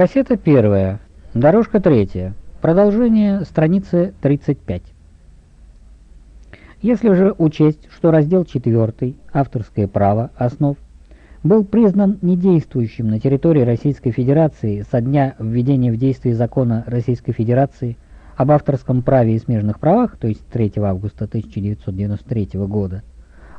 Кассета первая. Дорожка третья. Продолжение страницы 35. Если же учесть, что раздел 4 «Авторское право. Основ» был признан недействующим на территории Российской Федерации со дня введения в действие закона Российской Федерации об авторском праве и смежных правах, то есть 3 августа 1993 года,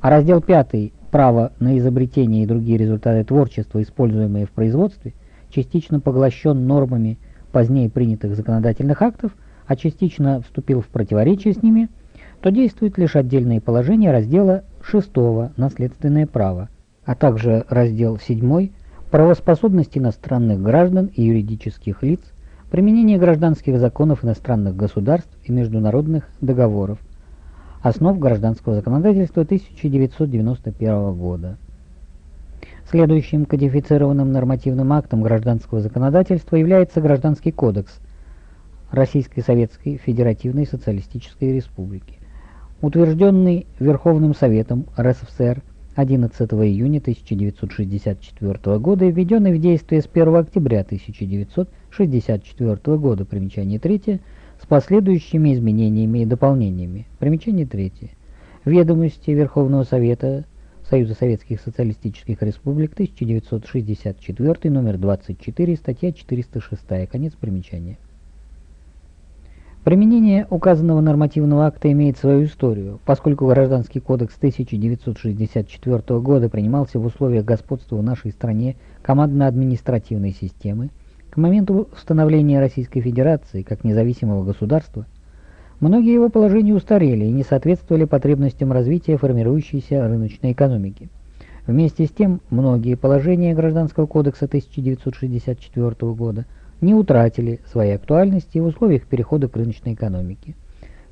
а раздел 5 «Право на изобретение и другие результаты творчества, используемые в производстве», частично поглощен нормами позднее принятых законодательных актов, а частично вступил в противоречие с ними – то действуют лишь отдельные положения раздела 6 «Наследственное право», а также раздел 7 «Правоспособность иностранных граждан и юридических лиц, применение гражданских законов иностранных государств и международных договоров, основ гражданского законодательства 1991 года». Следующим кодифицированным нормативным актом гражданского законодательства является Гражданский кодекс Российской Советской Федеративной Социалистической Республики утвержденный Верховным Советом РСФСР 11 июня 1964 года и введенный в действие с 1 октября 1964 года, примечание 3, с последующими изменениями и дополнениями. Примечание 3. Ведомости Верховного Совета Союза Советских Социалистических Республик 1964, номер 24, статья 406, конец примечания. Применение указанного нормативного акта имеет свою историю, поскольку Гражданский кодекс 1964 года принимался в условиях господства в нашей стране командно-административной системы, к моменту установления Российской Федерации как независимого государства, многие его положения устарели и не соответствовали потребностям развития формирующейся рыночной экономики. Вместе с тем, многие положения Гражданского кодекса 1964 года – не утратили своей актуальности в условиях перехода к рыночной экономике.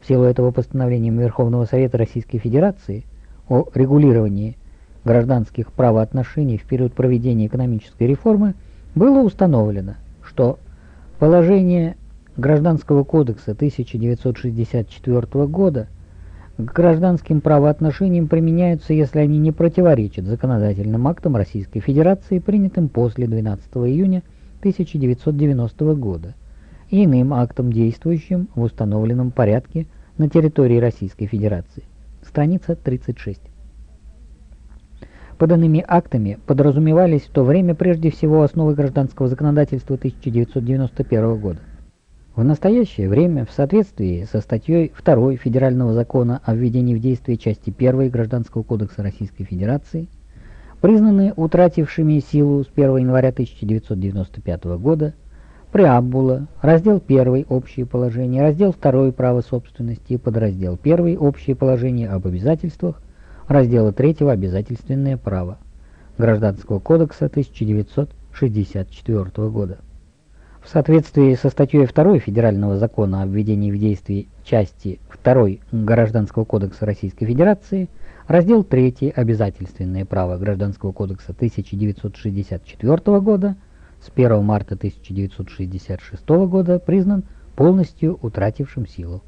В силу этого постановлением Верховного Совета Российской Федерации о регулировании гражданских правоотношений в период проведения экономической реформы было установлено, что положение Гражданского кодекса 1964 года к гражданским правоотношениям применяются, если они не противоречат законодательным актам Российской Федерации, принятым после 12 июня 1990 года и иным актом, действующим в установленном порядке на территории Российской Федерации. Страница 36. Под иными актами подразумевались в то время прежде всего основы гражданского законодательства 1991 года. В настоящее время, в соответствии со статьей 2 Федерального закона о введении в действие части 1 Гражданского кодекса Российской Федерации, признаны утратившими силу с 1 января 1995 года преамбула, раздел 1 «Общие положения», раздел 2 «Право собственности» подраздел 1 «Общие положения об обязательствах», раздела 3 «Обязательственное право» Гражданского кодекса 1964 года. В соответствии со статьей 2 Федерального закона о введении в действие части 2 Гражданского кодекса Российской Федерации – Раздел 3 «Обязательственное право Гражданского кодекса 1964 года» с 1 марта 1966 года признан полностью утратившим силу.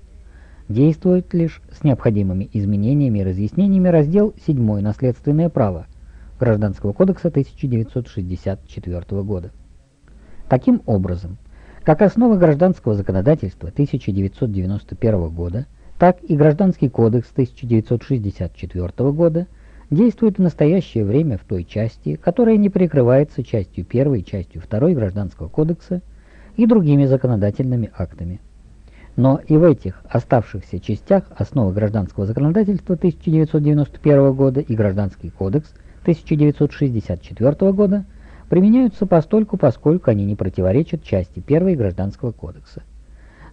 Действует лишь с необходимыми изменениями и разъяснениями раздел 7 «Наследственное право» Гражданского кодекса 1964 года. Таким образом, как основа гражданского законодательства 1991 года – так и Гражданский кодекс 1964 года действует в настоящее время в той части, которая не прикрывается частью 1 и частью 2 Гражданского кодекса и другими законодательными актами. Но и в этих оставшихся частях основы гражданского законодательства 1991 года и Гражданский кодекс 1964 года применяются постольку, поскольку они не противоречат части 1 Гражданского кодекса.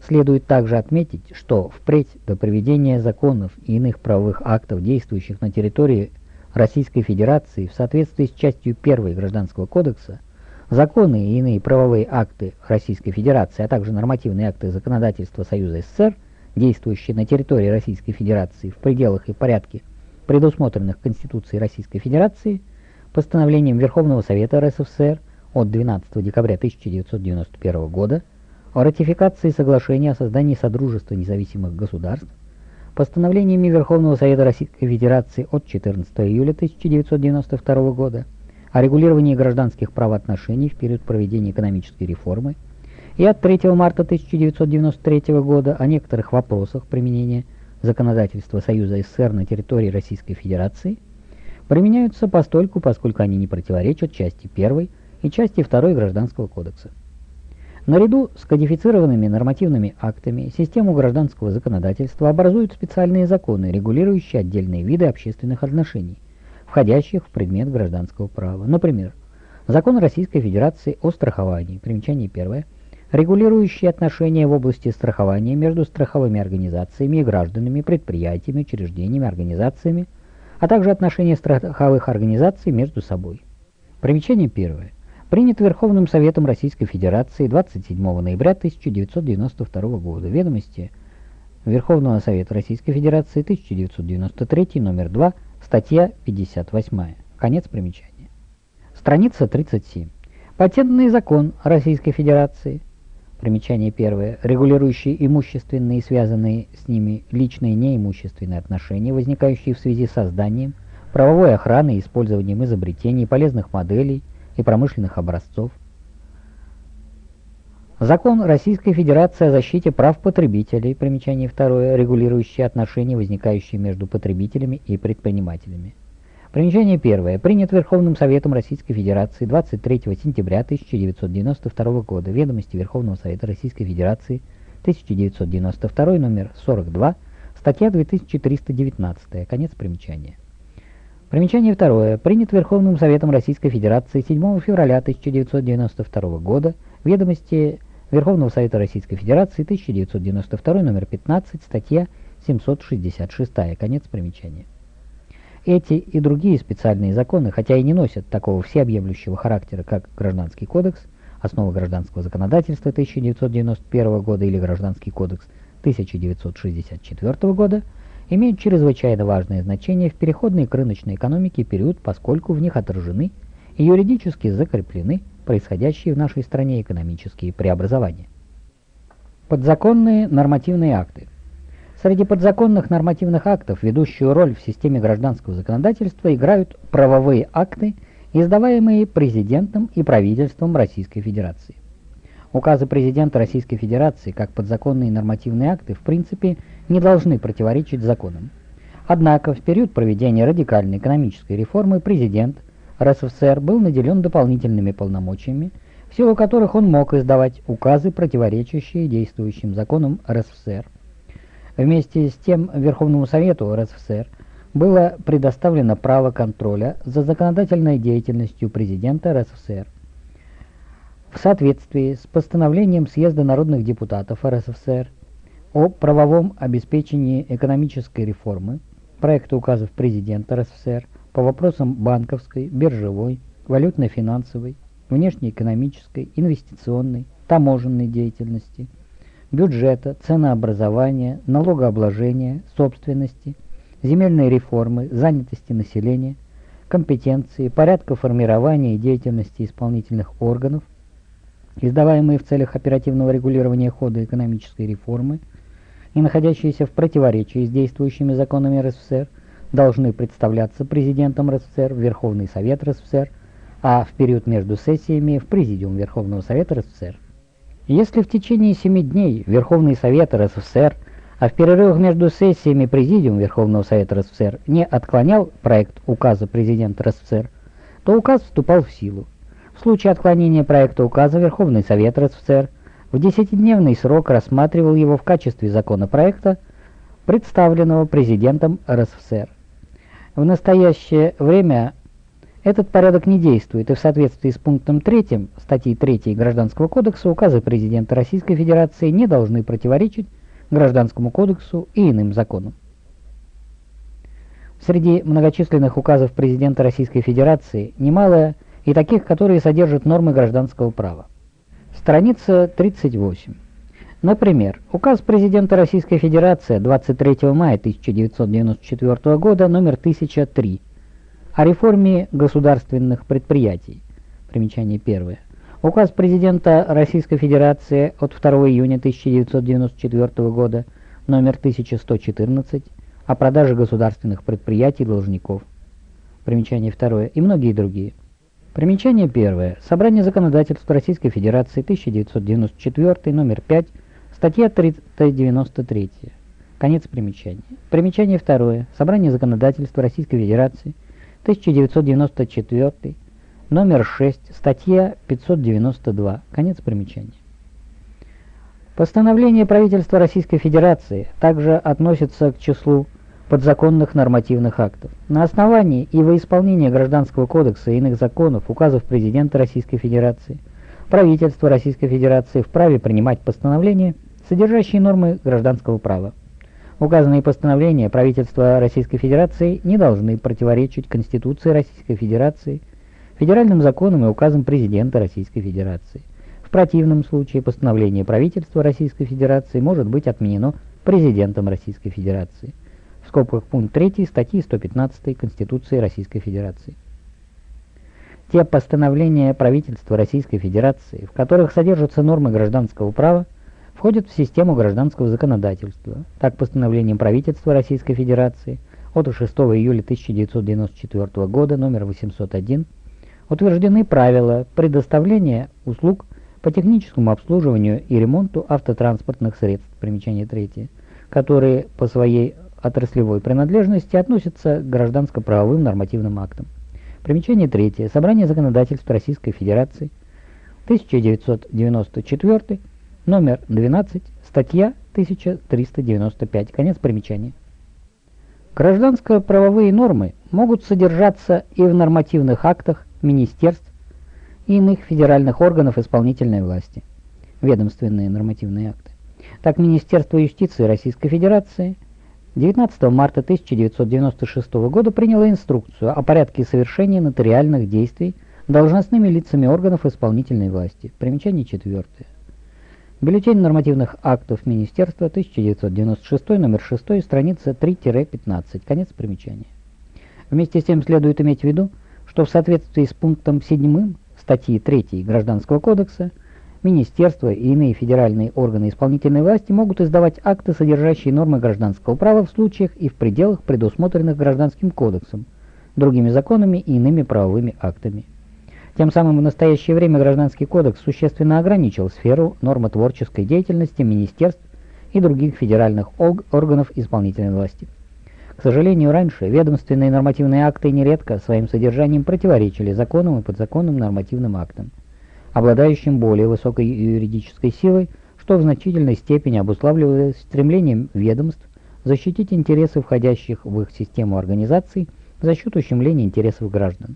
Следует также отметить, что впредь до приведения законов и иных правовых актов, действующих на территории Российской Федерации в соответствии с частью 1 Гражданского кодекса, законы и иные правовые акты Российской Федерации, а также нормативные акты законодательства Союза СССР, действующие на территории Российской Федерации в пределах и порядке, предусмотренных Конституцией Российской Федерации, постановлением Верховного Совета РСФСР от 12 декабря 1991 года, о ратификации соглашения о создании Содружества независимых государств, постановлениями Верховного Совета Российской Федерации от 14 июля 1992 года, о регулировании гражданских правоотношений в период проведения экономической реформы и от 3 марта 1993 года о некоторых вопросах применения законодательства Союза СССР на территории Российской Федерации применяются постольку, поскольку они не противоречат части 1 и части 2 Гражданского кодекса. Наряду с кодифицированными нормативными актами систему гражданского законодательства образуют специальные законы, регулирующие отдельные виды общественных отношений, входящих в предмет гражданского права. Например, Закон Российской Федерации о страховании, примечание первое, регулирующий отношения в области страхования между страховыми организациями и гражданами, предприятиями, учреждениями, организациями, а также отношения страховых организаций между собой. Примечание первое принят Верховным Советом Российской Федерации 27 ноября 1992 года. Ведомости Верховного Совета Российской Федерации 1993, номер 2, статья 58. Конец примечания. Страница 37. Патентный закон Российской Федерации. Примечание первое. Регулирующий имущественные и связанные с ними личные неимущественные отношения, возникающие в связи с созданием, правовой охраной и использованием изобретений, полезных моделей, и промышленных образцов. Закон Российской Федерации о защите прав потребителей, примечание второе, регулирующие отношения, возникающие между потребителями и предпринимателями. Примечание первое. Принят Верховным Советом Российской Федерации 23 сентября 1992 года. Ведомости Верховного Совета Российской Федерации 1992, номер 42, статья 2319. Конец примечания. Примечание второе. Принят Верховным Советом Российской Федерации 7 февраля 1992 года. Ведомости Верховного Совета Российской Федерации 1992, номер 15, статья 766. Конец примечания. Эти и другие специальные законы, хотя и не носят такого всеобъемлющего характера, как Гражданский кодекс, Основа гражданского законодательства 1991 года или Гражданский кодекс 1964 года, имеют чрезвычайно важное значение в переходной к рыночной экономике период, поскольку в них отражены и юридически закреплены происходящие в нашей стране экономические преобразования. Подзаконные нормативные акты. Среди подзаконных нормативных актов ведущую роль в системе гражданского законодательства играют правовые акты, издаваемые президентом и правительством Российской Федерации. Указы президента Российской Федерации, как подзаконные нормативные акты, в принципе, не должны противоречить законам. Однако в период проведения радикальной экономической реформы президент РСФСР был наделен дополнительными полномочиями, в силу которых он мог издавать указы, противоречащие действующим законам РСФСР. Вместе с тем Верховному Совету РСФСР было предоставлено право контроля за законодательной деятельностью президента РСФСР. В соответствии с постановлением Съезда народных депутатов РСФСР о правовом обеспечении экономической реформы, проекта указов президента РСФСР по вопросам банковской, биржевой, валютно-финансовой, внешнеэкономической, инвестиционной, таможенной деятельности, бюджета, ценообразования, налогообложения, собственности, земельной реформы, занятости населения, компетенции, порядка формирования и деятельности исполнительных органов – издаваемые в целях оперативного регулирования хода экономической реформы и находящиеся в противоречии с действующими законами РСФСР, должны представляться президентом РСФСР Верховный Совет РСФСР, а в период между сессиями в Президиум Верховного Совета РСФСР. Если в течение семи дней Верховный Совет РСФСР, а в перерывах между сессиями Президиум Верховного Совета РСФСР не отклонял проект указа президента РСФСР, то указ вступал в силу. В случае отклонения проекта указа Верховный Совет РСФСР в десятидневный срок рассматривал его в качестве законопроекта, представленного президентом РСФСР. В настоящее время этот порядок не действует, и в соответствии с пунктом 3 статьи 3 Гражданского кодекса указы президента Российской Федерации не должны противоречить Гражданскому кодексу и иным законам. Среди многочисленных указов президента Российской Федерации немалое и таких, которые содержат нормы гражданского права. Страница 38. Например, указ президента Российской Федерации 23 мая 1994 года номер 1003 о реформе государственных предприятий. Примечание первое. Указ президента Российской Федерации от 2 июня 1994 года номер 1114 о продаже государственных предприятий должников. Примечание второе. И многие другие. Примечание первое. Собрание законодательства Российской Федерации 1994, номер 5, статья 393. Конец примечания. Примечание второе. Собрание законодательства Российской Федерации 1994, номер 6, статья 592. Конец примечания. Постановление правительства Российской Федерации также относится к числу подзаконных нормативных актов. На основании и во исполнение Гражданского кодекса и иных законов, указов президента Российской Федерации, правительство Российской Федерации вправе принимать постановления, содержащие нормы гражданского права. Указанные постановления правительства Российской Федерации не должны противоречить Конституции Российской Федерации, федеральным законам и указам президента Российской Федерации. В противном случае постановление правительства Российской Федерации может быть отменено президентом Российской Федерации в скобках пункт 3 статьи 115 Конституции Российской Федерации. Те постановления правительства Российской Федерации, в которых содержатся нормы гражданского права, входят в систему гражданского законодательства. Так, постановлением правительства Российской Федерации от 6 июля 1994 года номер 801 утверждены правила предоставления услуг по техническому обслуживанию и ремонту автотранспортных средств, примечание 3, которые по своей отраслевой принадлежности относятся к гражданско-правовым нормативным актам. Примечание третье. Собрание законодательств Российской Федерации, 1994, номер 12, статья 1395. Конец примечания. Гражданско-правовые нормы могут содержаться и в нормативных актах министерств и иных федеральных органов исполнительной власти. Ведомственные нормативные акты. Так, Министерство юстиции Российской Федерации – 19 марта 1996 года приняла инструкцию о порядке совершения нотариальных действий должностными лицами органов исполнительной власти. Примечание четвертое. Бюллетень нормативных актов Министерства 1996, номер 6, страница 3-15. Конец примечания. Вместе с тем следует иметь в виду, что в соответствии с пунктом 7 статьи 3 Гражданского кодекса Министерства и иные федеральные органы исполнительной власти могут издавать акты, содержащие нормы гражданского права в случаях и в пределах, предусмотренных Гражданским кодексом, другими законами и иными правовыми актами. Тем самым в настоящее время Гражданский кодекс существенно ограничил сферу нормотворческой деятельности министерств и других федеральных органов исполнительной власти. К сожалению, раньше ведомственные нормативные акты нередко своим содержанием противоречили законам и подзаконным нормативным актам обладающим более высокой юридической силой, что в значительной степени обуславливалось стремлением ведомств защитить интересы входящих в их систему организаций за счет ущемления интересов граждан.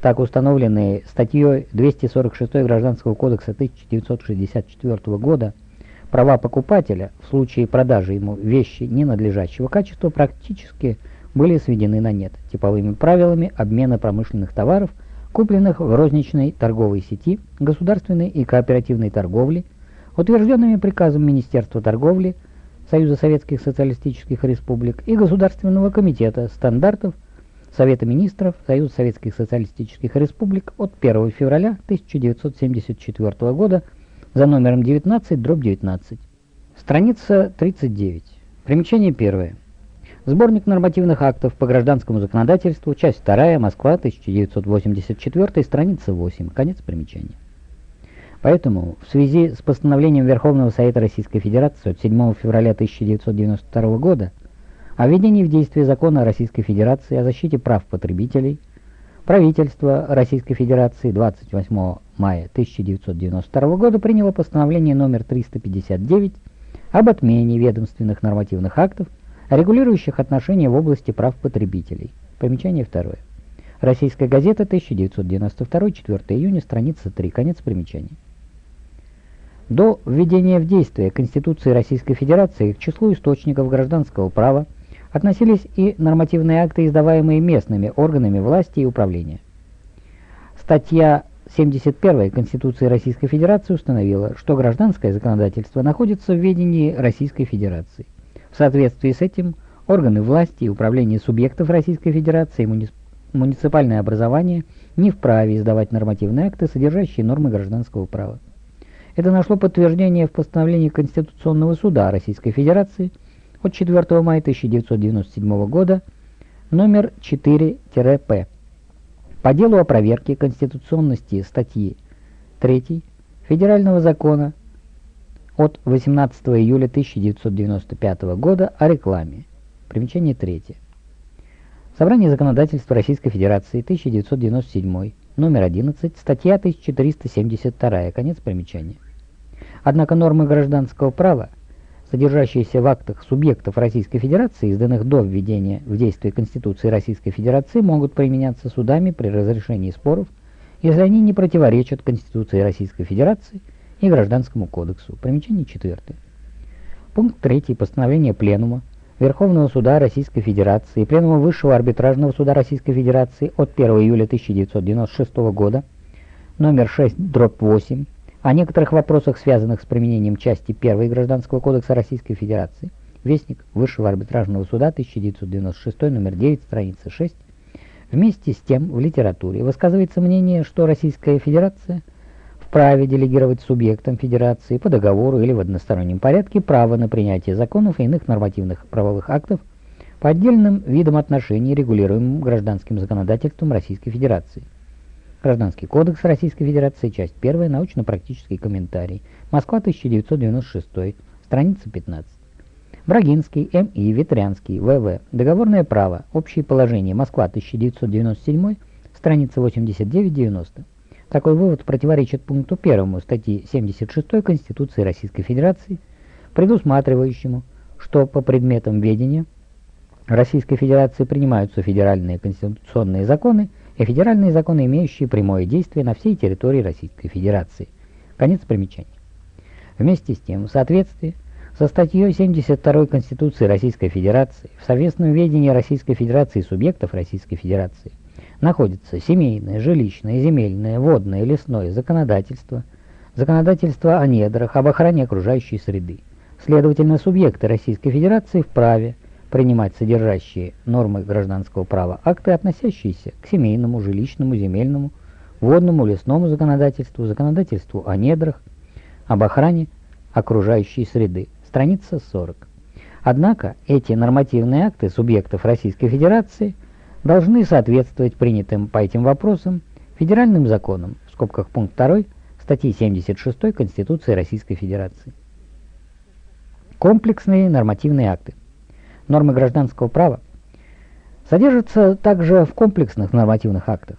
Так установленные статьей 246 Гражданского кодекса 1964 года права покупателя в случае продажи ему вещи ненадлежащего качества практически были сведены на нет типовыми правилами обмена промышленных товаров – купленных в розничной торговой сети, государственной и кооперативной торговли, утвержденными приказом Министерства торговли, Союза Советских Социалистических Республик и Государственного комитета стандартов Совета Министров Союза Советских Социалистических Республик от 1 февраля 1974 года за номером 19, дробь 19. Страница 39. Примечание первое. Сборник нормативных актов по гражданскому законодательству, часть 2, Москва, 1984, страница 8, конец примечания. Поэтому в связи с постановлением Верховного Совета Российской Федерации от 7 февраля 1992 года о введении в действие закона Российской Федерации о защите прав потребителей, правительство Российской Федерации 28 мая 1992 года приняло постановление номер 359 об отмене ведомственных нормативных актов регулирующих отношения в области прав потребителей. Примечание второе. Российская газета, 1992, 4 июня, страница 3, конец примечания. До введения в действие Конституции Российской Федерации к числу источников гражданского права относились и нормативные акты, издаваемые местными органами власти и управления. Статья 71 Конституции Российской Федерации установила, что гражданское законодательство находится в ведении Российской Федерации. В соответствии с этим органы власти и управления субъектов Российской Федерации и муниципальное образование не вправе издавать нормативные акты, содержащие нормы гражданского права. Это нашло подтверждение в постановлении Конституционного суда Российской Федерации от 4 мая 1997 года номер 4-П, по делу о проверке конституционности статьи 3 Федерального закона от 18 июля 1995 года о рекламе. Примечание третье. Собрание законодательства Российской Федерации 1997, номер 11, статья 1472, конец примечания. Однако нормы гражданского права, содержащиеся в актах субъектов Российской Федерации, изданных до введения в действие Конституции Российской Федерации, могут применяться судами при разрешении споров, если они не противоречат Конституции Российской Федерации и Гражданскому кодексу. Примечание четвертое. Пункт 3 постановления Пленума Верховного суда Российской Федерации и Пленума Высшего арбитражного суда Российской Федерации от 1 июля 1996 года номер 6 дробь 8 о некоторых вопросах, связанных с применением части 1 Гражданского кодекса Российской Федерации. Вестник Высшего арбитражного суда 1996 номер 9 страница 6. Вместе с тем в литературе высказывается мнение, что Российская Федерация – вправе делегировать субъектам Федерации по договору или в одностороннем порядке право на принятие законов и иных нормативных правовых актов по отдельным видам отношений, регулируемым гражданским законодательством Российской Федерации. Гражданский кодекс Российской Федерации, часть 1, научно-практический комментарий. Москва, 1996, страница 15. Брагинский, М.И., Ветрянский, В.В. Договорное право. Общие положения. Москва, 1997, страница 89-90. Такой вывод противоречит пункту 1 статьи 76 Конституции Российской Федерации, предусматривающему, что по предметам ведения Российской Федерации принимаются федеральные конституционные законы и федеральные законы, имеющие прямое действие на всей территории Российской Федерации. Конец примечания. Вместе с тем, в соответствии со статьей 72 Конституции Российской Федерации в совместном ведении Российской Федерации и субъектов Российской Федерации находится семейное, жилищное, земельное, водное, лесное законодательство, законодательство о недрах, об охране окружающей среды. Следовательно, субъекты Российской Федерации вправе принимать содержащие нормы гражданского права акты, относящиеся к семейному, жилищному, земельному, водному, лесному законодательству, законодательству о недрах, об охране окружающей среды. Страница 40. Однако эти нормативные акты субъектов Российской Федерации – должны соответствовать принятым по этим вопросам федеральным законам, в скобках пункт 2 статьи 76 Конституции Российской Федерации. Комплексные нормативные акты. Нормы гражданского права содержатся также в комплексных нормативных актах.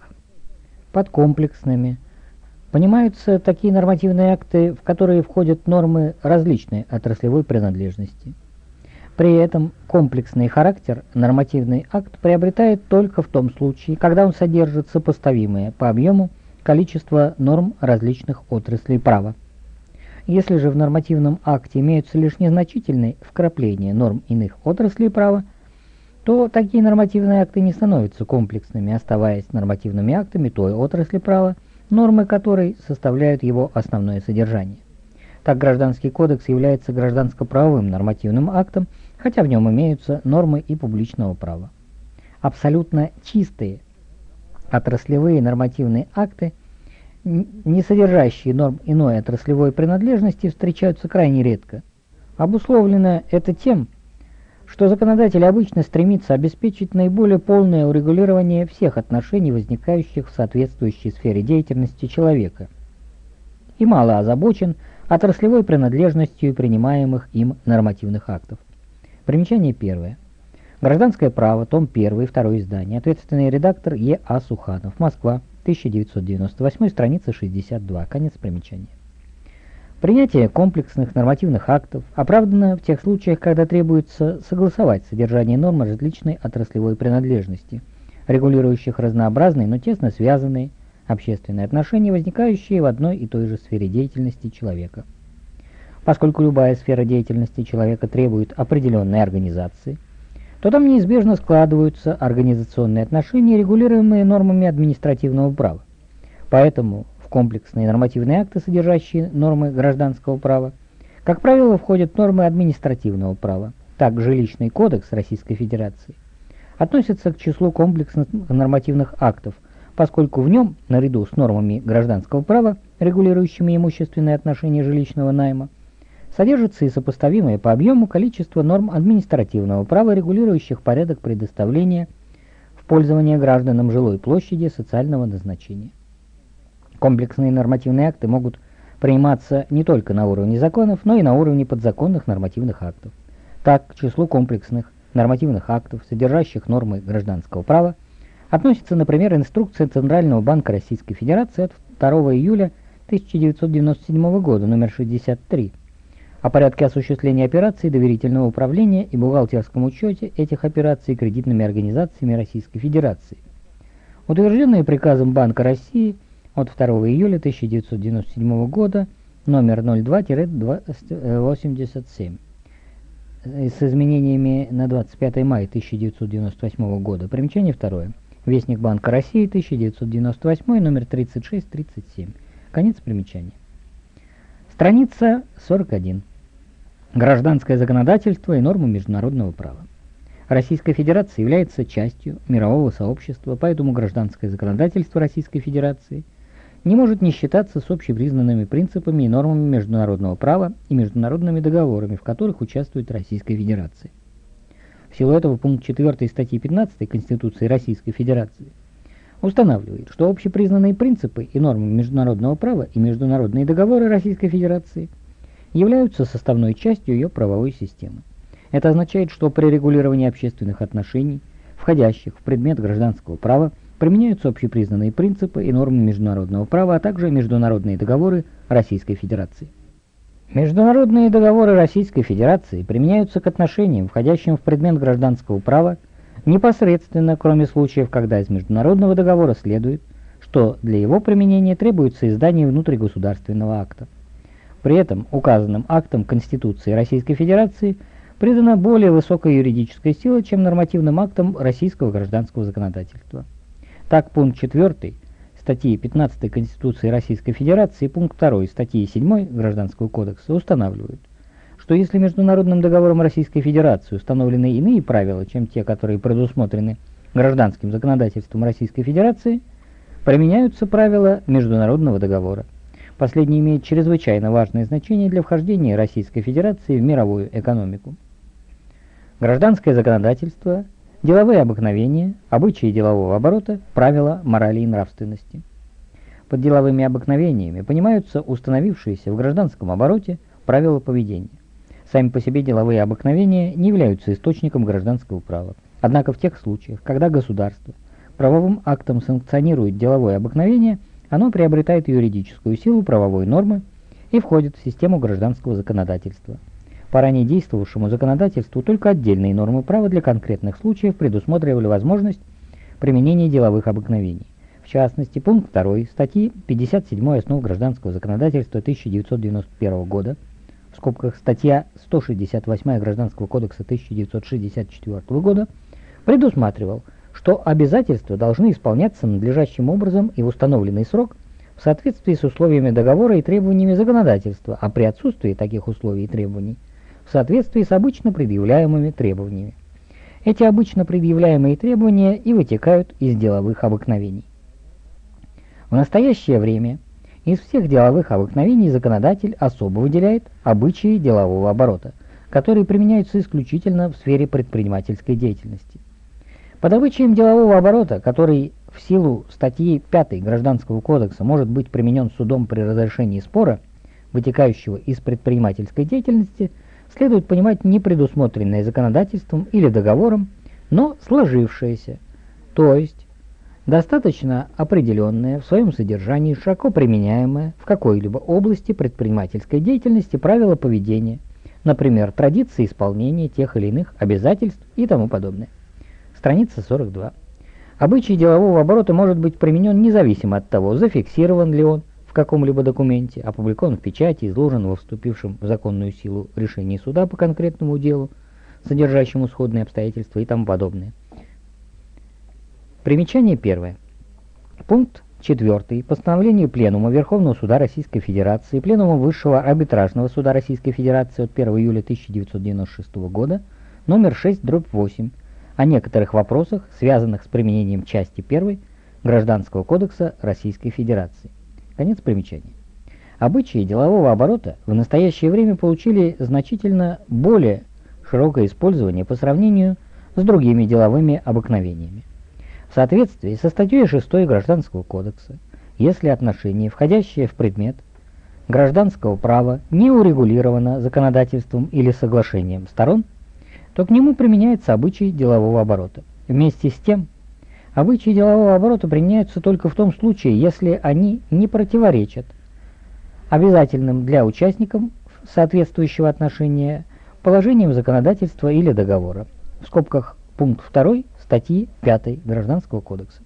Под комплексными понимаются такие нормативные акты, в которые входят нормы различной отраслевой принадлежности – при этом комплексный характер нормативный акт приобретает только в том случае, когда он содержит сопоставимое по объему количество норм различных отраслей права. Если же в нормативном акте имеются лишь незначительные вкрапления норм иных отраслей права, то такие нормативные акты не становятся комплексными, оставаясь нормативными актами той отрасли права, нормы которой составляют его основное содержание. Так Гражданский кодекс является гражданско-правовым нормативным актом, хотя в нем имеются нормы и публичного права. Абсолютно чистые отраслевые нормативные акты, не содержащие норм иной отраслевой принадлежности, встречаются крайне редко. Обусловлено это тем, что законодатель обычно стремится обеспечить наиболее полное урегулирование всех отношений, возникающих в соответствующей сфере деятельности человека, и мало озабочен отраслевой принадлежностью принимаемых им нормативных актов. Примечание первое. Гражданское право, том 1, второе издание. Ответственный редактор Е. А. Суханов. Москва, 1998, страница 62. Конец примечания. Принятие комплексных нормативных актов оправдано в тех случаях, когда требуется согласовать содержание норм различной отраслевой принадлежности, регулирующих разнообразные, но тесно связанные общественные отношения, возникающие в одной и той же сфере деятельности человека. Поскольку любая сфера деятельности человека требует определенной организации, то там неизбежно складываются организационные отношения, регулируемые нормами административного права. Поэтому в комплексные нормативные акты, содержащие нормы гражданского права, как правило, входят нормы административного права. Так, жилищный кодекс Российской Федерации относится к числу комплексных нормативных актов – поскольку в нем, наряду с нормами гражданского права, регулирующими имущественные отношения жилищного найма, содержится и сопоставимое по объему количество норм административного права, регулирующих порядок предоставления в пользование гражданам жилой площади социального назначения. Комплексные нормативные акты могут приниматься не только на уровне законов, но и на уровне подзаконных нормативных актов. Так, к числу комплексных нормативных актов, содержащих нормы гражданского права, относится, например, инструкция Центрального банка Российской Федерации от 2 июля 1997 года, номер 63, о порядке осуществления операций доверительного управления и бухгалтерском учете этих операций кредитными организациями Российской Федерации, утвержденные приказом Банка России – от 2 июля 1997 года номер 02-87 с изменениями на 25 мая 1998 года. Примечание второе. Вестник Банка России, 1998, номер 3637. Конец примечания. Страница 41. Гражданское законодательство и нормы международного права. Российская Федерация является частью мирового сообщества, поэтому гражданское законодательство Российской Федерации – не может не считаться с общепризнанными принципами и нормами международного права и международными договорами, в которых участвует Российская Федерация. В силу этого пункт 4 статьи 15 Конституции Российской Федерации устанавливает, что общепризнанные принципы и нормы международного права и международные договоры Российской Федерации являются составной частью ее правовой системы. Это означает, что при регулировании общественных отношений, входящих в предмет гражданского права, Применяются общепризнанные принципы и нормы международного права, а также международные договоры Российской Федерации. Международные договоры Российской Федерации применяются к отношениям, входящим в предмет гражданского права, непосредственно, кроме случаев, когда из международного договора следует, что для его применения требуется издание внутригосударственного акта. При этом указанным актом Конституции Российской Федерации придана более высокая юридическая сила, чем нормативным актам российского гражданского законодательства. Так, пункт 4 статьи 15 Конституции Российской Федерации и пункт 2 статьи 7 Гражданского кодекса устанавливают, что если международным договором Российской Федерации установлены иные правила, чем те, которые предусмотрены гражданским законодательством Российской Федерации, применяются правила международного договора. Последний имеет чрезвычайно важное значение для вхождения Российской Федерации в мировую экономику. Гражданское законодательство – Деловые обыкновения, обычаи делового оборота, правила морали и нравственности. Под деловыми обыкновениями понимаются установившиеся в гражданском обороте правила поведения. Сами по себе деловые обыкновения не являются источником гражданского права. Однако в тех случаях, когда государство правовым актом санкционирует деловое обыкновение, оно приобретает юридическую силу правовой нормы и входит в систему гражданского законодательства. По ранее действовавшему законодательству только отдельные нормы права для конкретных случаев предусматривали возможность применения деловых обыкновений. В частности, пункт 2 статьи 57 основ гражданского законодательства 1991 года, в скобках статья 168 Гражданского кодекса 1964 года, предусматривал, что обязательства должны исполняться надлежащим образом и в установленный срок в соответствии с условиями договора и требованиями законодательства, а при отсутствии таких условий и требований – в соответствии с обычно предъявляемыми требованиями. Эти обычно предъявляемые требования и вытекают из деловых обыкновений. В настоящее время из всех деловых обыкновений законодатель особо выделяет обычаи делового оборота, которые применяются исключительно в сфере предпринимательской деятельности. Под обычаем делового оборота, который в силу статьи 5 Гражданского кодекса может быть применен судом при разрешении спора, вытекающего из предпринимательской деятельности, следует понимать не предусмотренное законодательством или договором, но сложившееся, то есть достаточно определенное в своем содержании, широко применяемое в какой-либо области предпринимательской деятельности правила поведения, например, традиции исполнения тех или иных обязательств и тому подобное. Страница 42. Обычай делового оборота может быть применен независимо от того, зафиксирован ли он, в каком-либо документе, опубликован в печати, изложен во вступившем в законную силу решении суда по конкретному делу, содержащему сходные обстоятельства и тому подобное. Примечание первое. Пункт 4. Постановление Пленума Верховного Суда Российской Федерации, Пленума Высшего Арбитражного Суда Российской Федерации от 1 июля 1996 года, номер 6, дробь 8, о некоторых вопросах, связанных с применением части 1 Гражданского кодекса Российской Федерации. Конец примечания. Обычаи делового оборота в настоящее время получили значительно более широкое использование по сравнению с другими деловыми обыкновениями. в соответствии со статьей 6 Гражданского кодекса, если отношение, входящее в предмет гражданского права, не урегулировано законодательством или соглашением сторон, то к нему применяется обычай делового оборота. Вместе с тем, обычаи делового оборота применяются только в том случае, если они не противоречат обязательным для участников соответствующего отношения положениям законодательства или договора. В скобках пункт 2 статьи 5 Гражданского кодекса.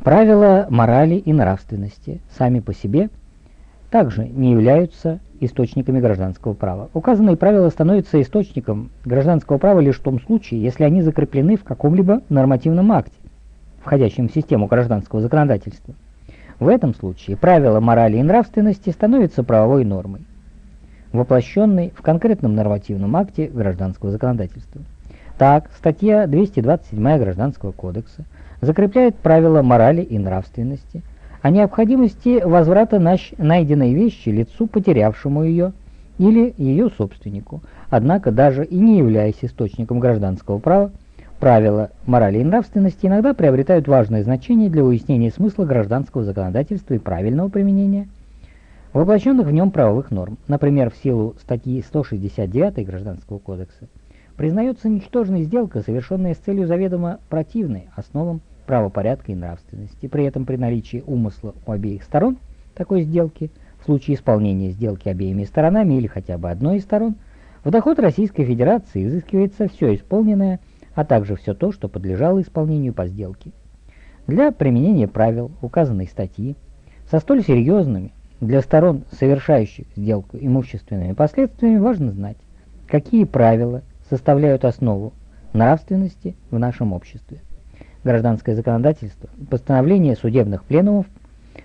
Правила морали и нравственности сами по себе также не являются источниками гражданского права. Указанные правила становятся источником гражданского права лишь в том случае, если они закреплены в каком-либо нормативном акте, входящем в систему гражданского законодательства. В этом случае правила морали и нравственности становятся правовой нормой, воплощенной в конкретном нормативном акте гражданского законодательства. Так, статья 227 Гражданского кодекса закрепляет правила морали и нравственности, о необходимости возврата найденной вещи лицу, потерявшему ее, или ее собственнику. Однако, даже и не являясь источником гражданского права, правила морали и нравственности иногда приобретают важное значение для уяснения смысла гражданского законодательства и правильного применения воплощенных в нем правовых норм. Например, в силу статьи 169 Гражданского кодекса признается ничтожной сделка, совершенная с целью заведомо противной основам правопорядка и нравственности. При этом при наличии умысла у обеих сторон такой сделки, в случае исполнения сделки обеими сторонами или хотя бы одной из сторон, в доход Российской Федерации изыскивается все исполненное, а также все то, что подлежало исполнению по сделке. Для применения правил указанной статьи со столь серьезными для сторон, совершающих сделку имущественными последствиями, важно знать, какие правила составляют основу нравственности в нашем обществе. Гражданское законодательство, постановление судебных пленумов,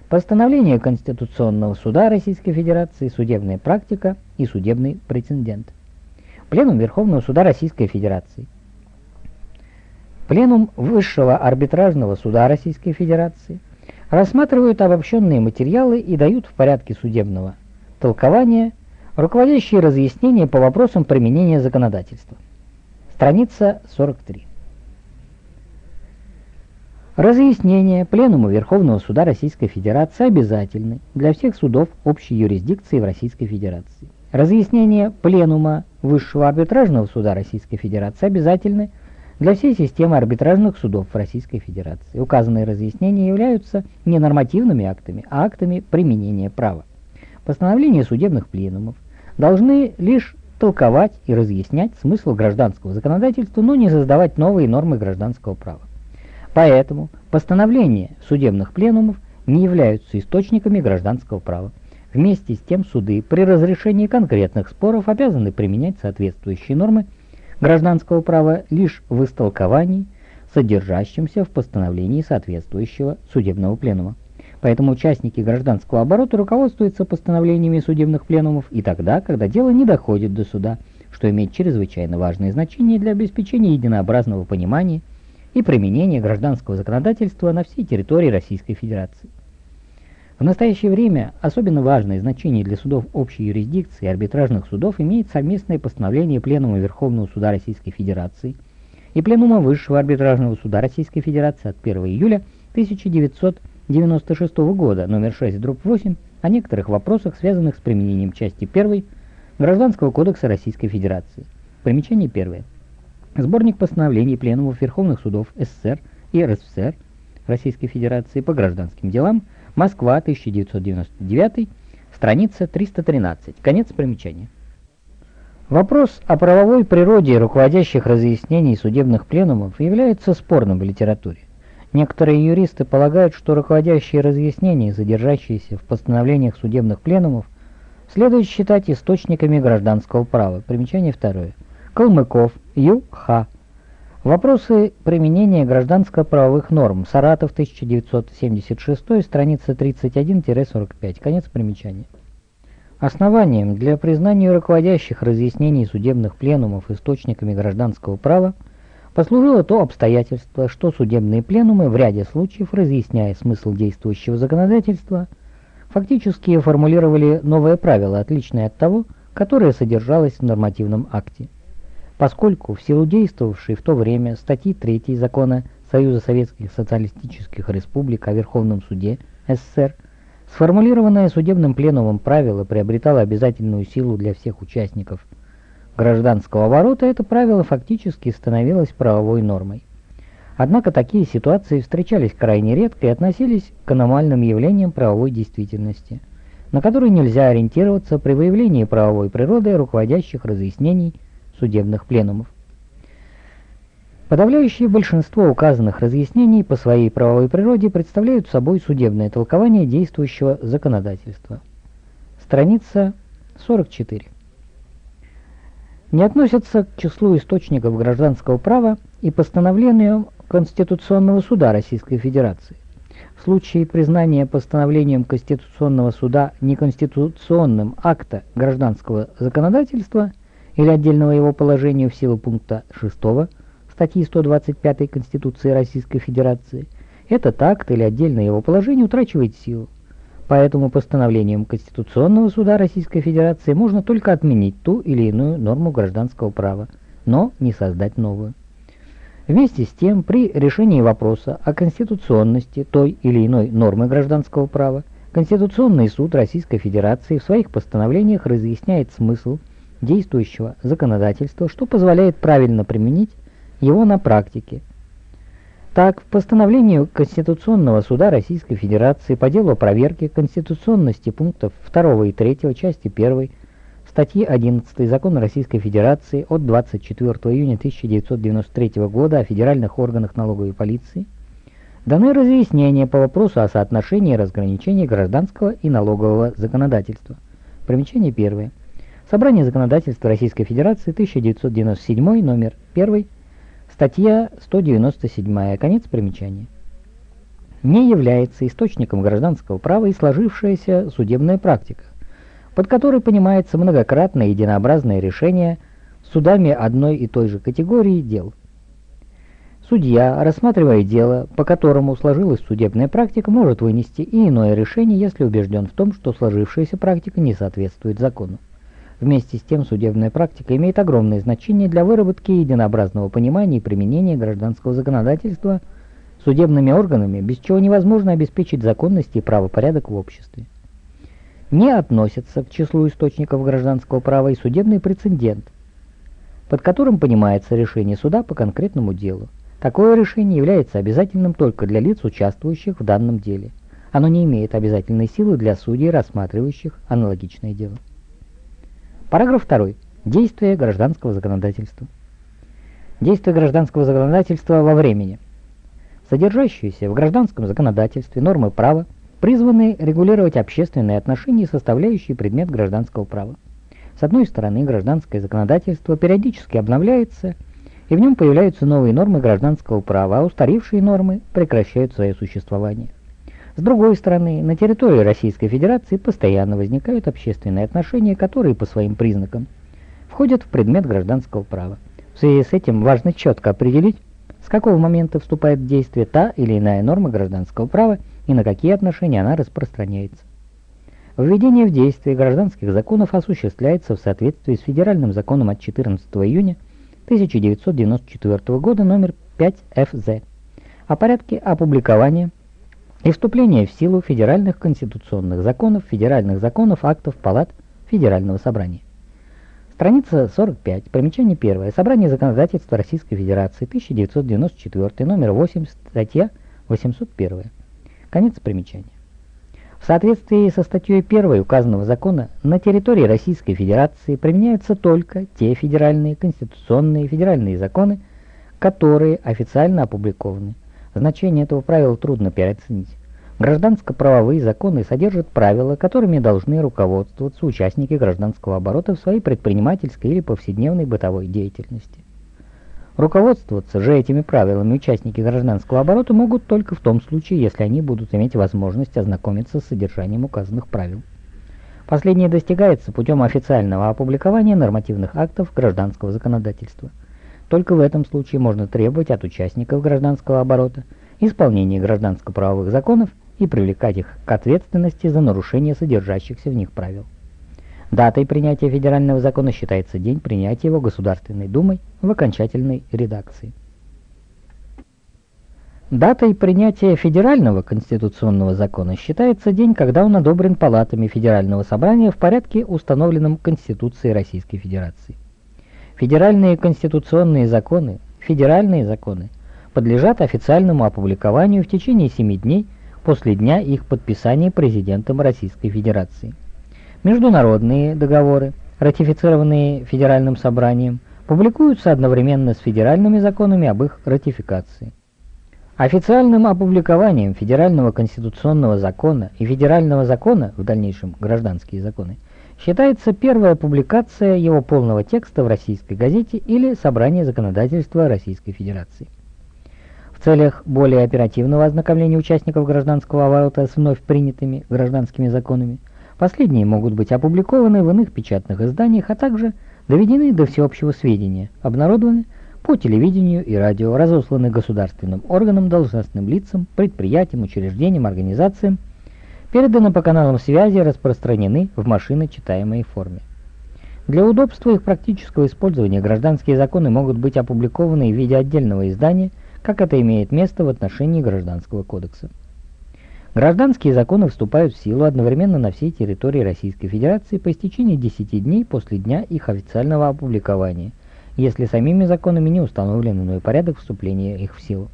постановление Конституционного суда Российской Федерации, судебная практика и судебный прецедент. Пленум Верховного суда Российской Федерации. Пленум Высшего арбитражного суда Российской Федерации рассматривают обобщенные материалы и дают в порядке судебного толкования Руководящие разъяснения по вопросам применения законодательства. Страница 43. Разъяснения Пленума Верховного Суда Российской Федерации обязательны для всех судов общей юрисдикции в Российской Федерации. Разъяснения Пленума Высшего арбитражного суда Российской Федерации обязательны для всей системы арбитражных судов в Российской Федерации. Указанные разъяснения являются не нормативными актами, а актами применения права. Постановления судебных пленумов должны лишь толковать и разъяснять смысл гражданского законодательства, но не создавать новые нормы гражданского права. Поэтому постановления судебных пленумов не являются источниками гражданского права. Вместе с тем суды при разрешении конкретных споров обязаны применять соответствующие нормы гражданского права лишь в истолковании, содержащемся в постановлении соответствующего судебного пленума. Поэтому участники гражданского оборота руководствуются постановлениями судебных пленумов и тогда, когда дело не доходит до суда, что имеет чрезвычайно важное значение для обеспечения единообразного понимания и применения гражданского законодательства на всей территории Российской Федерации. В настоящее время особенно важное значение для судов общей юрисдикции и арбитражных судов имеет совместное постановление Пленума Верховного Суда Российской Федерации и Пленума Высшего арбитражного суда Российской Федерации от 1 июля 1900 96 года номер 6 дробь 8 о некоторых вопросах, связанных с применением части 1 Гражданского кодекса Российской Федерации. Примечание первое. Сборник постановлений Пленумов Верховных судов СССР и РСФСР Российской Федерации по гражданским делам. Москва, 1999, страница 313. Конец примечания. Вопрос о правовой природе руководящих разъяснений судебных пленумов является спорным в литературе. Некоторые юристы полагают, что руководящие разъяснения, содержащиеся в постановлениях судебных пленумов, следует считать источниками гражданского права. Примечание второе. Калмыков, Ю. Х. Вопросы применения гражданско-правовых норм. Саратов, 1976, страница 31-45. Конец примечания. Основанием для признания руководящих разъяснений судебных пленумов источниками гражданского права послужило то обстоятельство, что судебные пленумы в ряде случаев, разъясняя смысл действующего законодательства, фактически формулировали новое правило, отличное от того, которое содержалось в нормативном акте. Поскольку в силу действовавшей в то время статьи 3 закона Союза Советских Социалистических Республик о Верховном Суде СССР, сформулированное судебным пленумом правило приобретало обязательную силу для всех участников гражданского оборота, это правило фактически становилось правовой нормой. Однако такие ситуации встречались крайне редко и относились к аномальным явлениям правовой действительности, на которые нельзя ориентироваться при выявлении правовой природы руководящих разъяснений судебных пленумов. Подавляющее большинство указанных разъяснений по своей правовой природе представляют собой судебное толкование действующего законодательства. Страница 44. Не относятся к числу источников гражданского права и постановлению Конституционного суда Российской Федерации. В случае признания постановлением Конституционного суда неконституционным акта гражданского законодательства или отдельного его положения в силу пункта 6 статьи 125 Конституции Российской Федерации, этот акт или отдельное его положение утрачивает силу. Поэтому постановлением Конституционного суда Российской Федерации можно только отменить ту или иную норму гражданского права, но не создать новую. Вместе с тем, при решении вопроса о конституционности той или иной нормы гражданского права, Конституционный суд Российской Федерации в своих постановлениях разъясняет смысл действующего законодательства, что позволяет правильно применить его на практике. Так, в постановлении Конституционного суда Российской Федерации по делу о проверке конституционности пунктов 2 и 3 части 1 статьи 11 Закона Российской Федерации от 24 июня 1993 года о федеральных органах налоговой полиции даны разъяснения по вопросу о соотношении и разграничении гражданского и налогового законодательства. Примечание первое. Собрание законодательства Российской Федерации, 1997, номер 1, статья 197, конец примечания. Не является источником гражданского права и сложившаяся судебная практика, под которой понимается многократное единообразное решение судами одной и той же категории дел. Судья, рассматривая дело, по которому сложилась судебная практика, может вынести и иное решение, если убежден в том, что сложившаяся практика не соответствует закону. Вместе с тем судебная практика имеет огромное значение для выработки единообразного понимания и применения гражданского законодательства судебными органами, без чего невозможно обеспечить законность и правопорядок в обществе не относятся к числу источников гражданского права и судебный прецедент, под которым понимается решение суда по конкретному делу. Такое решение является обязательным только для лиц, участвующих в данном деле. Оно не имеет обязательной силы для судей, рассматривающих аналогичное дело. Параграф 2. Действие гражданского законодательства. Действие гражданского законодательства во времени. Содержащиеся в гражданском законодательстве нормы права призваны регулировать общественные отношения, составляющие предмет гражданского права. С одной стороны, гражданское законодательство периодически обновляется, и в нем появляются новые нормы гражданского права, а устаревшие нормы прекращают свое существование. С другой стороны, на территории Российской Федерации постоянно возникают общественные отношения, которые по своим признакам входят в предмет гражданского права. В связи с этим важно четко определить, с какого момента вступает в действие та или иная норма гражданского права и на какие отношения она распространяется. Введение в действие гражданских законов осуществляется в соответствии с федеральным законом от 14 июня 1994 года номер 5 ФЗ о порядке опубликования и вступления в силу федеральных конституционных законов, федеральных законов, актов палат Федерального собрания. Страница 45, примечание 1. Собрание законодательства Российской Федерации, 1994, номер 8, статья 801. Конец примечания. В соответствии со статьей 1 указанного закона на территории Российской Федерации применяются только те федеральные, конституционные федеральные законы, которые официально опубликованы. Значение этого правила трудно переоценить. Гражданско-правовые законы содержат правила, которыми должны руководствоваться участники гражданского оборота в своей предпринимательской или повседневной бытовой деятельности. Руководствоваться же этими правилами участники гражданского оборота могут только в том случае, если они будут иметь возможность ознакомиться с содержанием указанных правил. Последнее достигается путем официального опубликования нормативных актов гражданского законодательства. Только в этом случае можно требовать от участников гражданского оборота исполнения гражданско-правовых законов и привлекать их к ответственности за нарушение содержащихся в них правил. Датой принятия федерального закона считается день принятия его Государственной Думой в окончательной редакции. Датой принятия федерального конституционного закона считается день, когда он одобрен палатами Федерального собрания в порядке, установленном Конституцией Российской Федерации. Федеральные конституционные законы, федеральные законы, подлежат официальному опубликованию в течение 7 дней после дня их подписания президентом Российской Федерации. Международные договоры, ратифицированные Федеральным собранием, публикуются одновременно с федеральными законами об их ратификации. Официальным опубликованием Федерального конституционного закона и Федерального закона, в дальнейшем гражданские законы, считается первая публикация его полного текста в российской газете или собрание законодательства Российской Федерации. В целях более оперативного ознакомления участников гражданского оборота с вновь принятыми гражданскими законами, последние могут быть опубликованы в иных печатных изданиях, а также доведены до всеобщего сведения, обнародованы по телевидению и радио, разосланы государственным органам, должностным лицам, предприятиям, учреждениям, организациям, переданы по каналам связи, распространены в машинно читаемой форме. Для удобства их практического использования гражданские законы могут быть опубликованы в виде отдельного издания, как это имеет место в отношении Гражданского кодекса. Гражданские законы вступают в силу одновременно на всей территории Российской Федерации по истечении 10 дней после дня их официального опубликования – если самими законами не установлен иной порядок вступления их в силу.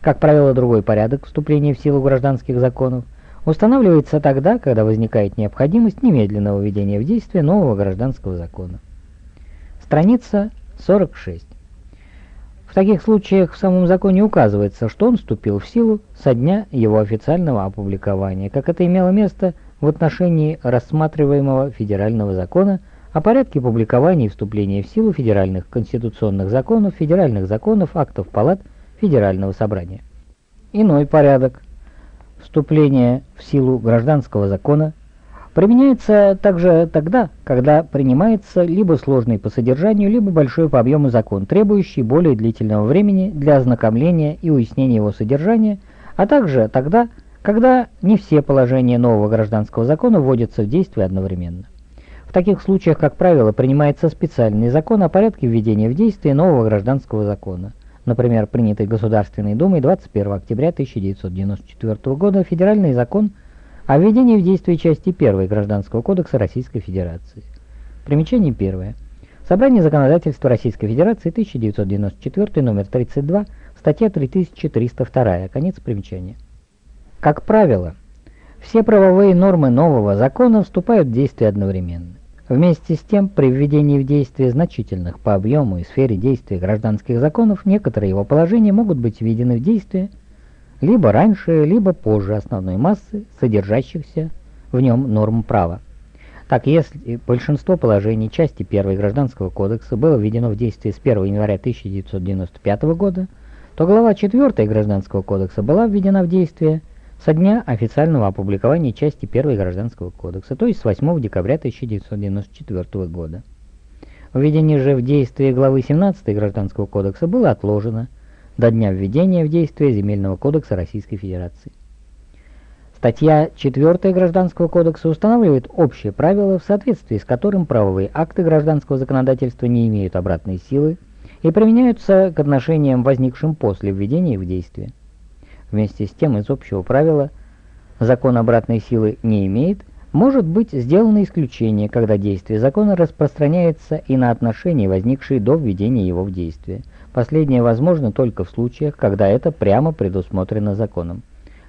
Как правило, другой порядок вступления в силу гражданских законов устанавливается тогда, когда возникает необходимость немедленного введения в действие нового гражданского закона. Страница 46. В таких случаях в самом законе указывается, что он вступил в силу со дня его официального опубликования, как это имело место в отношении рассматриваемого федерального закона – о порядке публикования и вступления в силу федеральных конституционных законов, федеральных законов, актов палат Федерального собрания. Иной порядок вступления в силу гражданского закона применяется также тогда, когда принимается либо сложный по содержанию, либо большой по объему закон, требующий более длительного времени для ознакомления и уяснения его содержания, а также тогда, когда не все положения нового гражданского закона вводятся в действие одновременно. В таких случаях, как правило, принимается специальный закон о порядке введения в действие нового гражданского закона, например, принятый Государственной Думой 21 октября 1994 года Федеральный закон о введении в действие части 1 Гражданского кодекса Российской Федерации. Примечание первое. Собрание законодательства Российской Федерации 1994, номер 32, статья 3302, конец примечания. Как правило, все правовые нормы нового закона вступают в действие одновременно. Вместе с тем, при введении в действие значительных по объему и сфере действия гражданских законов, некоторые его положения могут быть введены в действие либо раньше, либо позже основной массы, содержащихся в нем норм права. Так, если большинство положений части 1 Гражданского кодекса было введено в действие с 1 января 1995 года, то глава 4 Гражданского кодекса была введена в действие со дня официального опубликования части 1 Гражданского кодекса, то есть с 8 декабря 1994 года. Введение же в действие главы 17 Гражданского кодекса было отложено до дня введения в действие Земельного кодекса Российской Федерации. Статья 4 Гражданского кодекса устанавливает общие правила, в соответствии с которым правовые акты гражданского законодательства не имеют обратной силы и применяются к отношениям, возникшим после введения в действие. Вместе с тем, из общего правила закон обратной силы не имеет, может быть сделано исключение, когда действие закона распространяется и на отношения, возникшие до введения его в действие. Последнее возможно только в случаях, когда это прямо предусмотрено законом.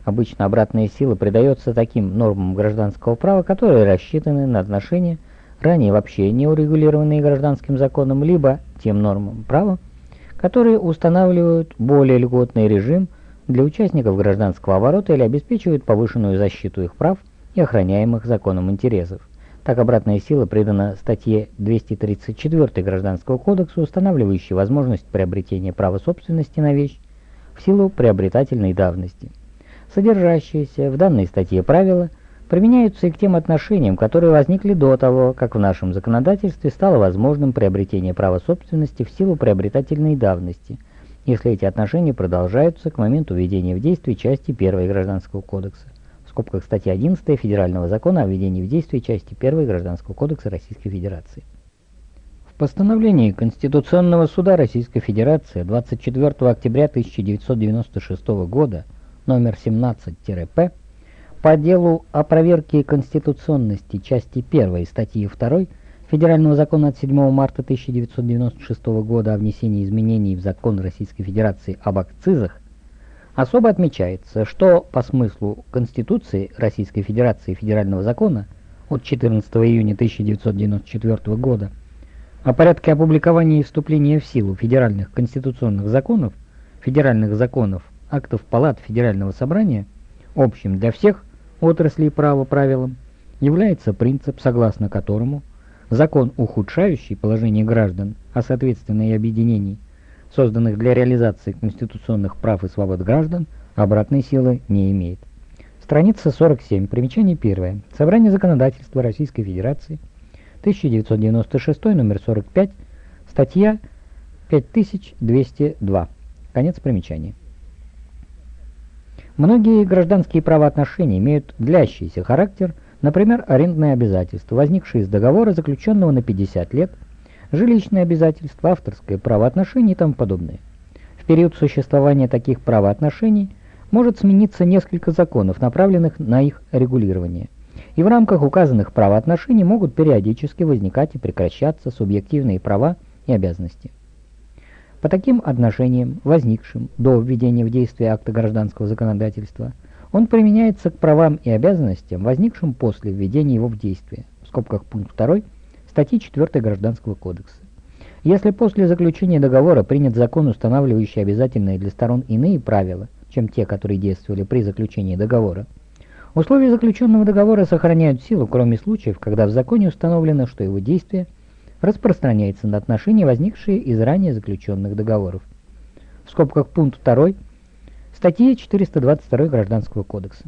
Обычно обратная сила придается таким нормам гражданского права, которые рассчитаны на отношения, ранее вообще не урегулированные гражданским законом, либо тем нормам права, которые устанавливают более льготный режим для участников гражданского оборота или обеспечивают повышенную защиту их прав и охраняемых законом интересов. Так обратная сила придана статье 234 Гражданского кодекса, устанавливающей возможность приобретения права собственности на вещь в силу приобретательной давности. Содержащиеся в данной статье правила применяются и к тем отношениям, которые возникли до того, как в нашем законодательстве стало возможным приобретение права собственности в силу приобретательной давности – если эти отношения продолжаются к моменту введения в действие части 1 Гражданского кодекса, в скобках статья 11 Федерального закона о введении в действие части 1 Гражданского кодекса Российской Федерации. В постановлении Конституционного суда Российской Федерации 24 октября 1996 года номер 17-П по делу о проверке конституционности части 1 статьи 2 Федерального закона от 7 марта 1996 года о внесении изменений в закон Российской Федерации об акцизах особо отмечается, что по смыслу Конституции Российской Федерации и Федерального закона от 14 июня 1994 года о порядке опубликования и вступления в силу федеральных конституционных законов, федеральных законов, актов палат Федерального собрания, общим для всех отраслей права правилам, является принцип, согласно которому закон, ухудшающий положение граждан, а соответственно и объединений, созданных для реализации конституционных прав и свобод граждан, обратной силы не имеет. Страница 47, примечание первое. Собрание законодательства Российской Федерации, 1996, номер 45, статья 5202. Конец примечания. Многие гражданские правоотношения имеют длящийся характер, например, арендные обязательства, возникшие из договора, заключенного на 50 лет, жилищные обязательства, авторское правоотношение и тому подобное. В период существования таких правоотношений может смениться несколько законов, направленных на их регулирование. И в рамках указанных правоотношений могут периодически возникать и прекращаться субъективные права и обязанности. По таким отношениям, возникшим до введения в действие акта гражданского законодательства, он применяется к правам и обязанностям, возникшим после введения его в действие, в скобках пункт 2 статьи 4 Гражданского кодекса. Если после заключения договора принят закон, устанавливающий обязательные для сторон иные правила, чем те, которые действовали при заключении договора, условия заключенного договора сохраняют силу, кроме случаев, когда в законе установлено, что его действие распространяется на отношения, возникшие из ранее заключенных договоров. В скобках пункт 2 статьи 422 Гражданского кодекса.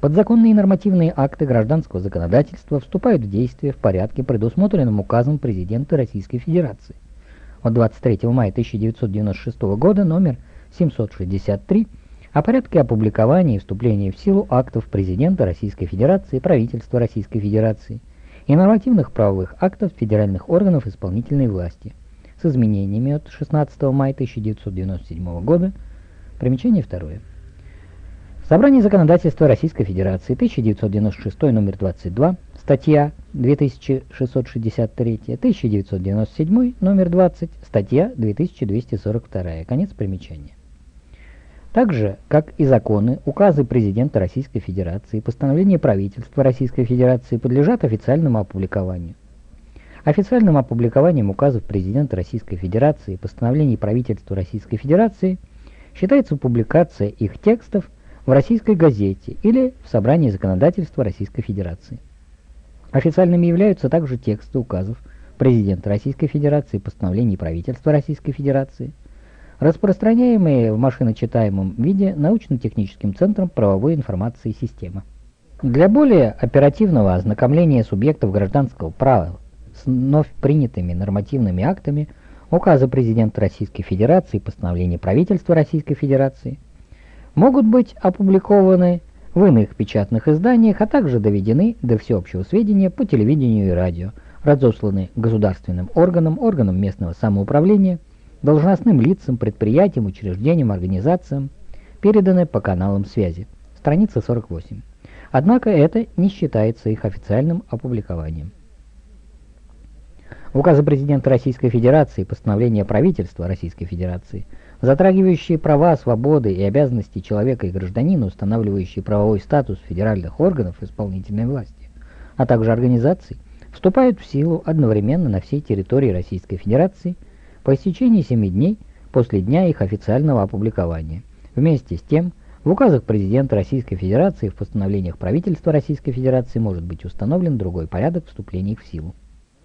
Подзаконные нормативные акты гражданского законодательства вступают в действие в порядке, предусмотренном указом президента Российской Федерации от 23 мая 1996 года номер 763 о порядке опубликования и вступления в силу актов президента Российской Федерации правительства Российской Федерации и нормативных правовых актов федеральных органов исполнительной власти с изменениями от 16 мая 1997 года. Примечание второе. Собрание законодательства Российской Федерации, 1996, номер 22, статья 2663, 1997, номер 20, статья 2242, конец примечания. Так же, как и законы, указы президента Российской Федерации, постановления правительства Российской Федерации подлежат официальному опубликованию. Официальным опубликованием указов президента Российской Федерации постановлений правительства Российской Федерации считается публикация их текстов в российской газете или в собрании законодательства Российской Федерации. Официальными являются также тексты указов президента Российской Федерации постановлений правительства Российской Федерации – распространяемые в машиночитаемом виде научно-техническим центром правовой информации системы. Для более оперативного ознакомления субъектов гражданского права с вновь принятыми нормативными актами указы президента Российской Федерации и постановления правительства Российской Федерации могут быть опубликованы в иных печатных изданиях, а также доведены до всеобщего сведения по телевидению и радио, разосланы государственным органам, органам местного самоуправления – должностным лицам, предприятиям, учреждениям, организациям, переданы по каналам связи. Страница 48. Однако это не считается их официальным опубликованием. Указы президента Российской Федерации и постановления правительства Российской Федерации, затрагивающие права, свободы и обязанности человека и гражданина, устанавливающие правовой статус федеральных органов исполнительной власти, а также организаций, вступают в силу одновременно на всей территории Российской Федерации – по истечении 7 дней после дня их официального опубликования. Вместе с тем, в указах президента Российской Федерации и в постановлениях правительства Российской Федерации может быть установлен другой порядок вступления их в силу.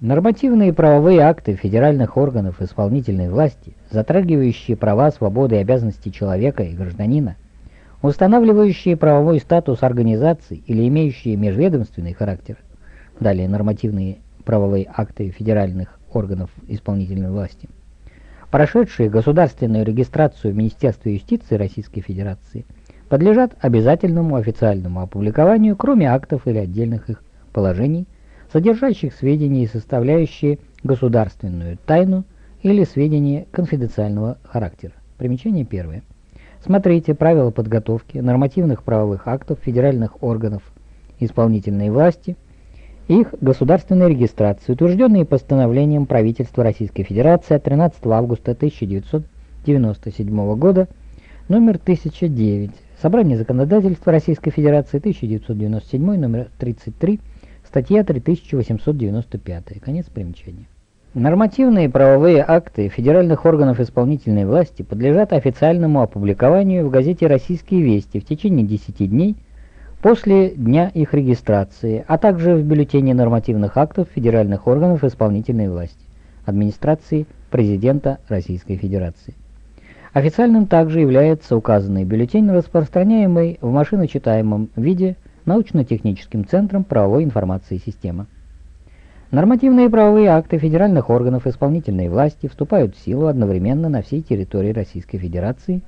Нормативные правовые акты федеральных органов исполнительной власти, затрагивающие права, свободы и обязанности человека и гражданина, устанавливающие правовой статус организаций или имеющие межведомственный характер, далее нормативные правовые акты федеральных органов исполнительной власти – прошедшие государственную регистрацию в Министерстве юстиции Российской Федерации, подлежат обязательному официальному опубликованию, кроме актов или отдельных их положений, содержащих сведения составляющие государственную тайну или сведения конфиденциального характера. Примечание первое. Смотрите правила подготовки нормативных правовых актов федеральных органов исполнительной власти, их государственной регистрации, утвержденные постановлением правительства Российской Федерации от 13 августа 1997 года, номер 1009, Собрание законодательства Российской Федерации 1997, номер 33, статья 3895, конец примечания. Нормативные правовые акты федеральных органов исполнительной власти подлежат официальному опубликованию в газете «Российские вести» в течение 10 дней после дня их регистрации, а также в бюллетене нормативных актов федеральных органов исполнительной власти, администрации президента Российской Федерации. Официальным также является указанный бюллетень, распространяемый в машиночитаемом виде научно-техническим центром правовой информации системы. Нормативные правовые акты федеральных органов исполнительной власти вступают в силу одновременно на всей территории Российской Федерации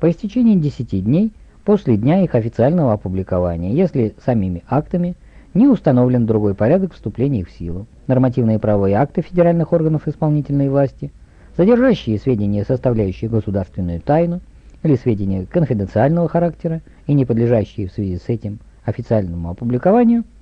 по истечении 10 дней после дня их официального опубликования, если самими актами не установлен другой порядок вступления их в силу. Нормативные правовые акты федеральных органов исполнительной власти, содержащие сведения, составляющие государственную тайну, или сведения конфиденциального характера и не подлежащие в связи с этим официальному опубликованию –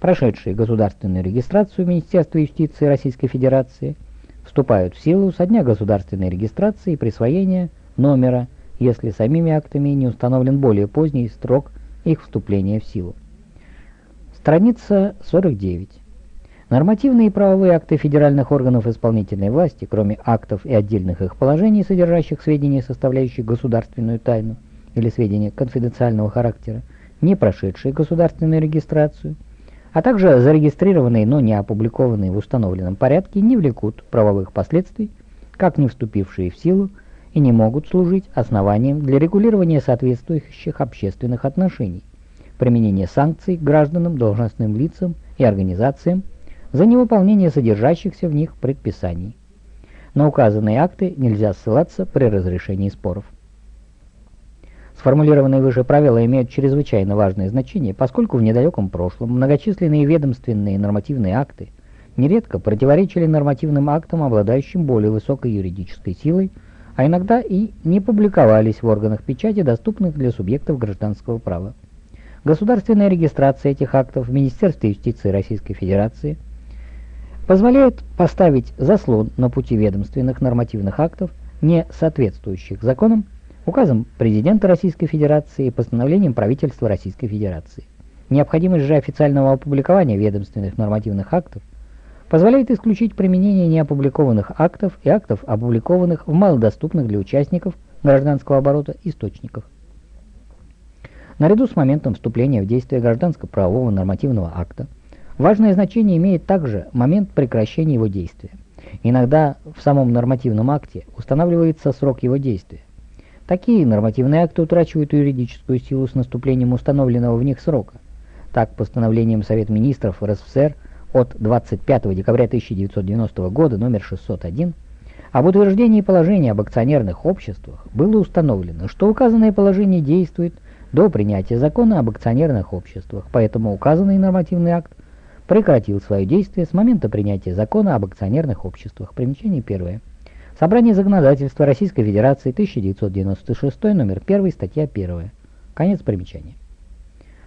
прошедшие государственную регистрацию в Министерстве юстиции Российской Федерации, вступают в силу со дня государственной регистрации и присвоения номера, если самими актами не установлен более поздний срок их вступления в силу. Страница 49. Нормативные и правовые акты федеральных органов исполнительной власти, кроме актов и отдельных их положений, содержащих сведения, составляющие государственную тайну или сведения конфиденциального характера, не прошедшие государственную регистрацию, а также зарегистрированные, но не опубликованные в установленном порядке, не влекут правовых последствий, как не вступившие в силу, и не могут служить основанием для регулирования соответствующих общественных отношений, применения санкций гражданам, должностным лицам и организациям за невыполнение содержащихся в них предписаний. На указанные акты нельзя ссылаться при разрешении споров. Сформулированные выше правила имеют чрезвычайно важное значение, поскольку в недалеком прошлом многочисленные ведомственные нормативные акты нередко противоречили нормативным актам, обладающим более высокой юридической силой, а иногда и не публиковались в органах печати, доступных для субъектов гражданского права. Государственная регистрация этих актов в Министерстве юстиции Российской Федерации позволяет поставить заслон на пути ведомственных нормативных актов, не соответствующих законам, указом президента Российской Федерации и постановлением правительства Российской Федерации. Необходимость же официального опубликования ведомственных нормативных актов позволяет исключить применение неопубликованных актов и актов, опубликованных в малодоступных для участников гражданского оборота источниках. Наряду с моментом вступления в действие гражданско-правового нормативного акта, важное значение имеет также момент прекращения его действия. Иногда в самом нормативном акте устанавливается срок его действия. Такие нормативные акты утрачивают юридическую силу с наступлением установленного в них срока. Так, постановлением Совет Министров РСФСР от 25 декабря 1990 года номер 601 об утверждении положения об акционерных обществах было установлено, что указанное положение действует до принятия закона об акционерных обществах, поэтому указанный нормативный акт прекратил свое действие с момента принятия закона об акционерных обществах. Примечание первое. Собрание законодательства Российской Федерации, 1996, номер 1, статья 1. Конец примечания.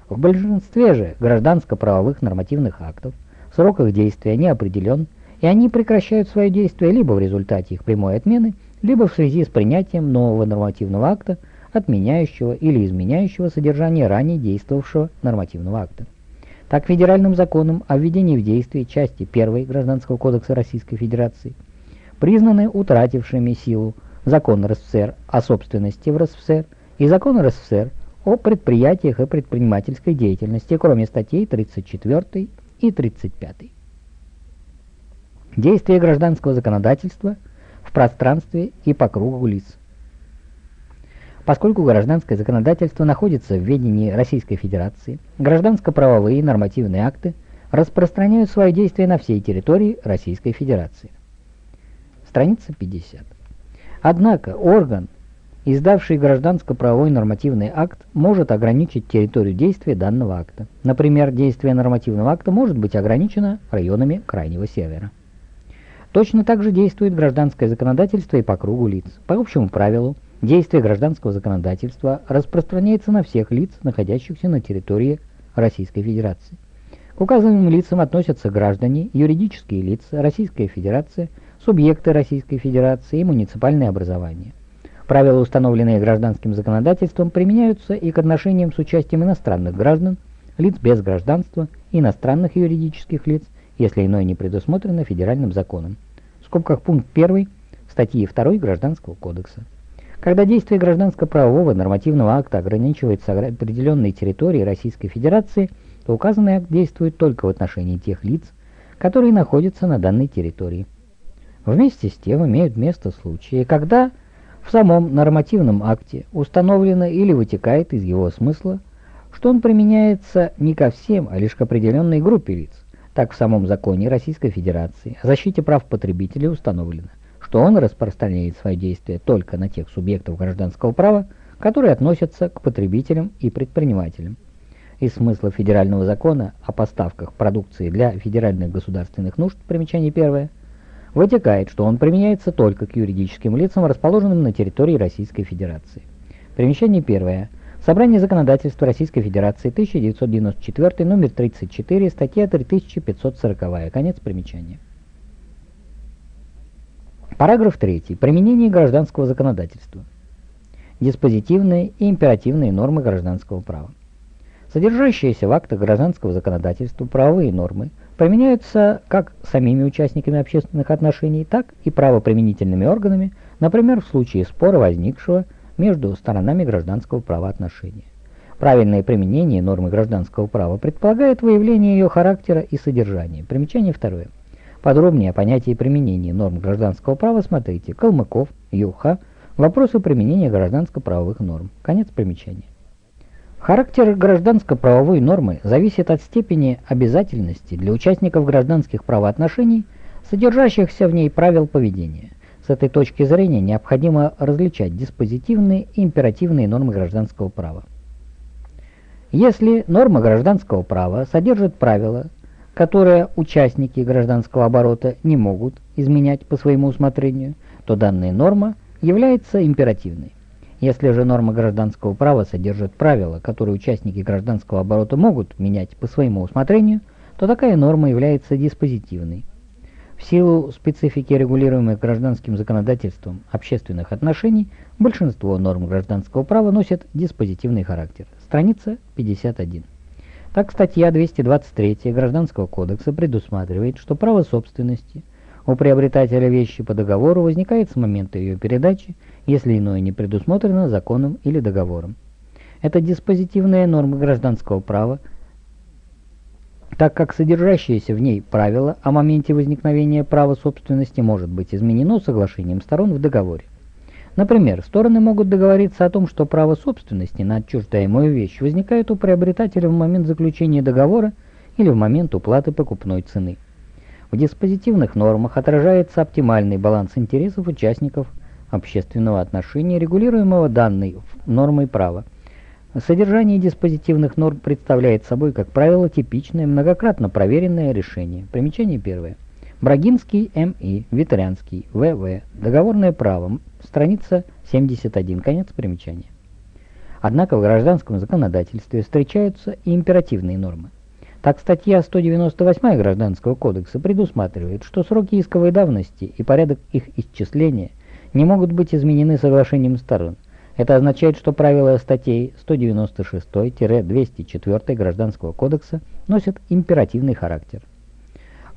В большинстве же гражданско-правовых нормативных актов срок их действия не определен, и они прекращают свое действие либо в результате их прямой отмены, либо в связи с принятием нового нормативного акта, отменяющего или изменяющего содержание ранее действовавшего нормативного акта. Так, федеральным законом о введении в действие части 1 Гражданского кодекса Российской Федерации – признаны утратившими силу закон РСФСР о собственности в РСФСР и закон РСФСР о предприятиях и предпринимательской деятельности, кроме статей 34 и 35. Действие гражданского законодательства в пространстве и по кругу лиц. Поскольку гражданское законодательство находится в ведении Российской Федерации, гражданско-правовые нормативные акты распространяют свои действия на всей территории Российской Федерации страница 50. Однако орган издавший гражданско-правовой нормативный акт может ограничить территорию действия данного акта. Например, действие нормативного акта может быть ограничено районами Крайнего Севера. Точно так же действует гражданское законодательство и по кругу лиц. По общему правилу, действие гражданского законодательства распространяется на всех лиц, находящихся на территории Российской Федерации. К указанным лицам относятся граждане, юридические лица, Российская Федерация, субъекты Российской Федерации и муниципальные образования. Правила, установленные гражданским законодательством, применяются и к отношениям с участием иностранных граждан, лиц без гражданства, иностранных юридических лиц, если иное не предусмотрено федеральным законом. В скобках пункт 1 статьи 2 Гражданского кодекса. Когда действие гражданско-правового нормативного акта ограничивается определенной территорией Российской Федерации, то указанный акт действует только в отношении тех лиц, которые находятся на данной территории. Вместе с тем имеют место случаи, когда в самом нормативном акте установлено или вытекает из его смысла, что он применяется не ко всем, а лишь к определенной группе лиц, так в самом законе Российской Федерации о защите прав потребителей установлено, что он распространяет свои действия только на тех субъектов гражданского права, которые относятся к потребителям и предпринимателям. Из смысла федерального закона о поставках продукции для федеральных государственных нужд, примечание первое, вытекает, что он применяется только к юридическим лицам, расположенным на территории Российской Федерации. Примечание первое. Собрание законодательства Российской Федерации, 1994, номер 34, статья 3540. Конец примечания. Параграф 3. Применение гражданского законодательства. Диспозитивные и императивные нормы гражданского права. Содержащиеся в актах гражданского законодательства правовые нормы применяются как самими участниками общественных отношений, так и правоприменительными органами, например, в случае спора, возникшего между сторонами гражданского правоотношения. Правильное применение нормы гражданского права предполагает выявление ее характера и содержания. Примечание второе. Подробнее о понятии применения норм гражданского права смотрите Калмыков, Юха, Вопросы применения гражданско-правовых норм. Конец примечания. Характер гражданско-правовой нормы зависит от степени обязательности для участников гражданских правоотношений, содержащихся в ней правил поведения. С этой точки зрения необходимо различать диспозитивные и императивные нормы гражданского права. Если норма гражданского права содержит правила, которые участники гражданского оборота не могут изменять по своему усмотрению, то данная норма является императивной. Если же норма гражданского права содержит правила, которые участники гражданского оборота могут менять по своему усмотрению, то такая норма является диспозитивной. В силу специфики регулируемых гражданским законодательством общественных отношений, большинство норм гражданского права носят диспозитивный характер. Страница 51. Так, статья 223 Гражданского кодекса предусматривает, что право собственности у приобретателя вещи по договору возникает с момента ее передачи, если иное не предусмотрено законом или договором. Это диспозитивная норма гражданского права, так как содержащееся в ней правило о моменте возникновения права собственности может быть изменено соглашением сторон в договоре. Например, стороны могут договориться о том, что право собственности на отчуждаемую вещь возникает у приобретателя в момент заключения договора или в момент уплаты покупной цены. В диспозитивных нормах отражается оптимальный баланс интересов участников общественного отношения, регулируемого данной нормой права. Содержание диспозитивных норм представляет собой, как правило, типичное, многократно проверенное решение. Примечание первое. Брагинский М.И., Ветрянский В.В. Договорное право. Страница 71. Конец примечания. Однако в гражданском законодательстве встречаются и императивные нормы. Так, статья 198 Гражданского кодекса предусматривает, что сроки исковой давности и порядок их исчисления не могут быть изменены соглашением сторон. Это означает, что правила статей 196-204 Гражданского кодекса носят императивный характер.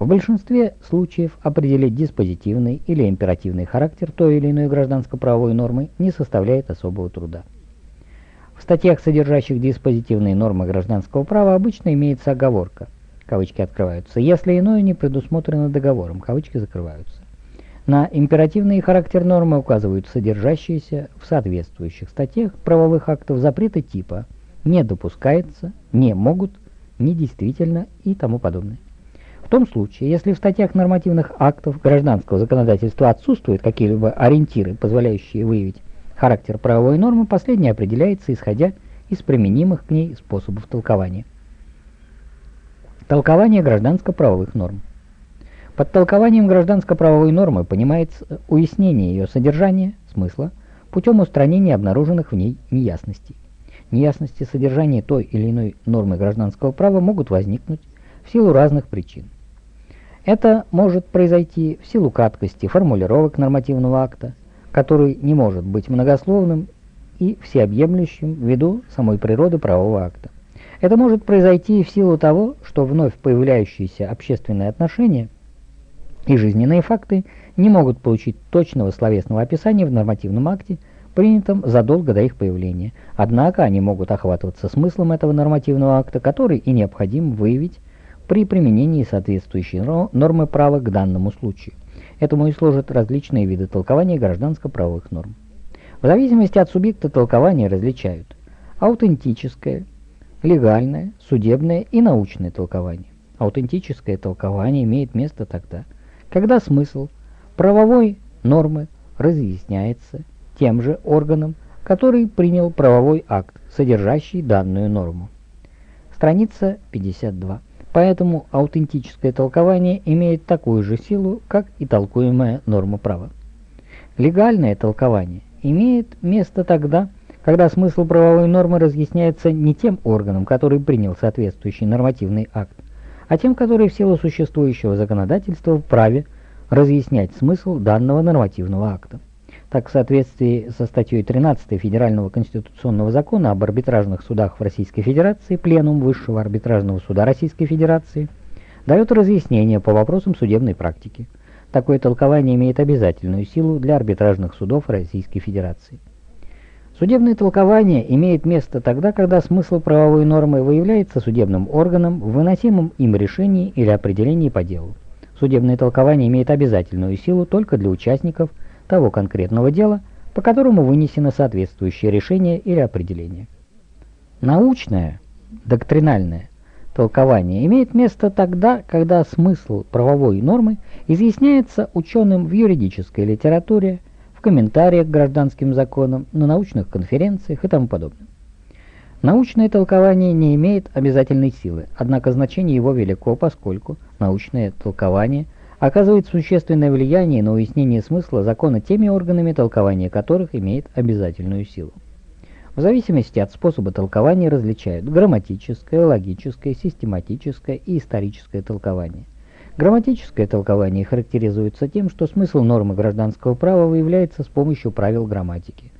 В большинстве случаев определить диспозитивный или императивный характер той или иной гражданско-правовой нормы не составляет особого труда. В статьях, содержащих диспозитивные нормы гражданского права, обычно имеется оговорка, кавычки открываются, если иное не предусмотрено договором, кавычки закрываются. На императивный характер нормы указывают содержащиеся в соответствующих статьях правовых актов запреты типа «не допускается», «не могут», «недействительно» и тому подобное. В том случае, если в статьях нормативных актов гражданского законодательства отсутствуют какие-либо ориентиры, позволяющие выявить Характер правовой нормы последней определяется, исходя из применимых к ней способов толкования. Толкование гражданско-правовых норм. Под толкованием гражданско-правовой нормы понимается уяснение ее содержания, смысла, путем устранения обнаруженных в ней неясностей. Неясности содержания той или иной нормы гражданского права могут возникнуть в силу разных причин. Это может произойти в силу краткости формулировок нормативного акта, который не может быть многословным и всеобъемлющим ввиду самой природы правового акта. Это может произойти в силу того, что вновь появляющиеся общественные отношения и жизненные факты не могут получить точного словесного описания в нормативном акте, принятом задолго до их появления. Однако они могут охватываться смыслом этого нормативного акта, который и необходимо выявить при применении соответствующей нормы права к данному случаю. Этому и служат различные виды толкования гражданско-правовых норм. В зависимости от субъекта толкования различают аутентическое, легальное, судебное и научное толкование. Аутентическое толкование имеет место тогда, когда смысл правовой нормы разъясняется тем же органом, который принял правовой акт, содержащий данную норму. Страница 52. Поэтому аутентическое толкование имеет такую же силу, как и толкуемая норма права. Легальное толкование имеет место тогда, когда смысл правовой нормы разъясняется не тем органом, который принял соответствующий нормативный акт, а тем, который в силу существующего законодательства вправе разъяснять смысл данного нормативного акта. Так, в соответствии со статьей 13 Федерального конституционного закона об арбитражных судах в Российской Федерации, Пленум Высшего арбитражного суда Российской Федерации дает разъяснение по вопросам судебной практики. Такое толкование имеет обязательную силу для арбитражных судов Российской Федерации. Судебное толкование имеет место тогда, когда смысл правовой нормы выявляется судебным органом в выносимом им решении или определении по делу. Судебное толкование имеет обязательную силу только для участников того конкретного дела, по которому вынесено соответствующее решение или определение. Научное, доктринальное толкование имеет место тогда, когда смысл правовой нормы изъясняется ученым в юридической литературе, комментариях к гражданским законам, на научных конференциях и тому подобное. Научное толкование не имеет обязательной силы, однако значение его велико, поскольку научное толкование оказывает существенное влияние на уяснение смысла закона теми органами, толкования которых имеет обязательную силу. В зависимости от способа толкования различают грамматическое, логическое, систематическое и историческое толкование. Грамматическое толкование характеризуется тем, что смысл нормы гражданского права выявляется с помощью правил грамматики.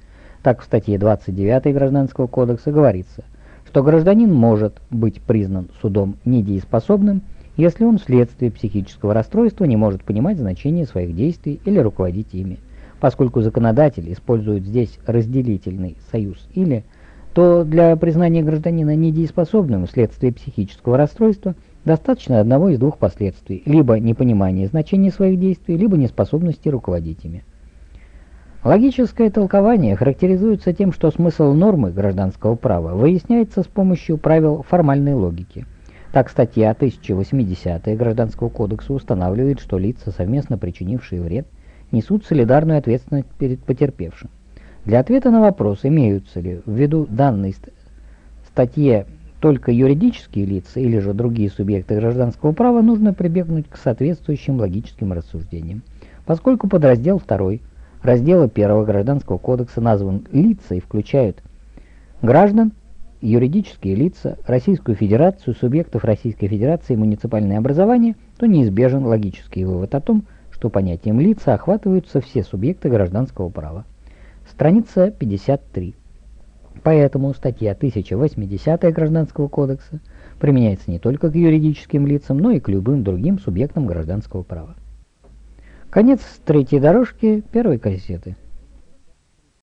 Так в статье 29 Гражданского кодекса говорится, что гражданин может быть признан судом недееспособным, если он вследствие психического расстройства не может понимать значение своих действий или руководить ими. Поскольку законодатель использует здесь разделительный союз «или», то для признания гражданина недееспособным вследствие психического расстройства – Достаточно одного из двух последствий, либо непонимания значения своих действий, либо неспособности руководить ими. Логическое толкование характеризуется тем, что смысл нормы гражданского права выясняется с помощью правил формальной логики. Так, статья 1080 Гражданского кодекса устанавливает, что лица, совместно причинившие вред, несут солидарную ответственность перед потерпевшим. Для ответа на вопрос, имеются ли в виду данной статье только юридические лица или же другие субъекты гражданского права нужно прибегнуть к соответствующим логическим рассуждениям. Поскольку подраздел 2 раздела 1 Гражданского кодекса назван «лица» и включают граждан, юридические лица, Российскую Федерацию, субъектов Российской Федерации и муниципальное образование, то неизбежен логический вывод о том, что понятием «лица» охватываются все субъекты гражданского права. Страница 53. Поэтому статья 1080 Гражданского кодекса применяется не только к юридическим лицам, но и к любым другим субъектам гражданского права. Конец третьей дорожки первой кассеты.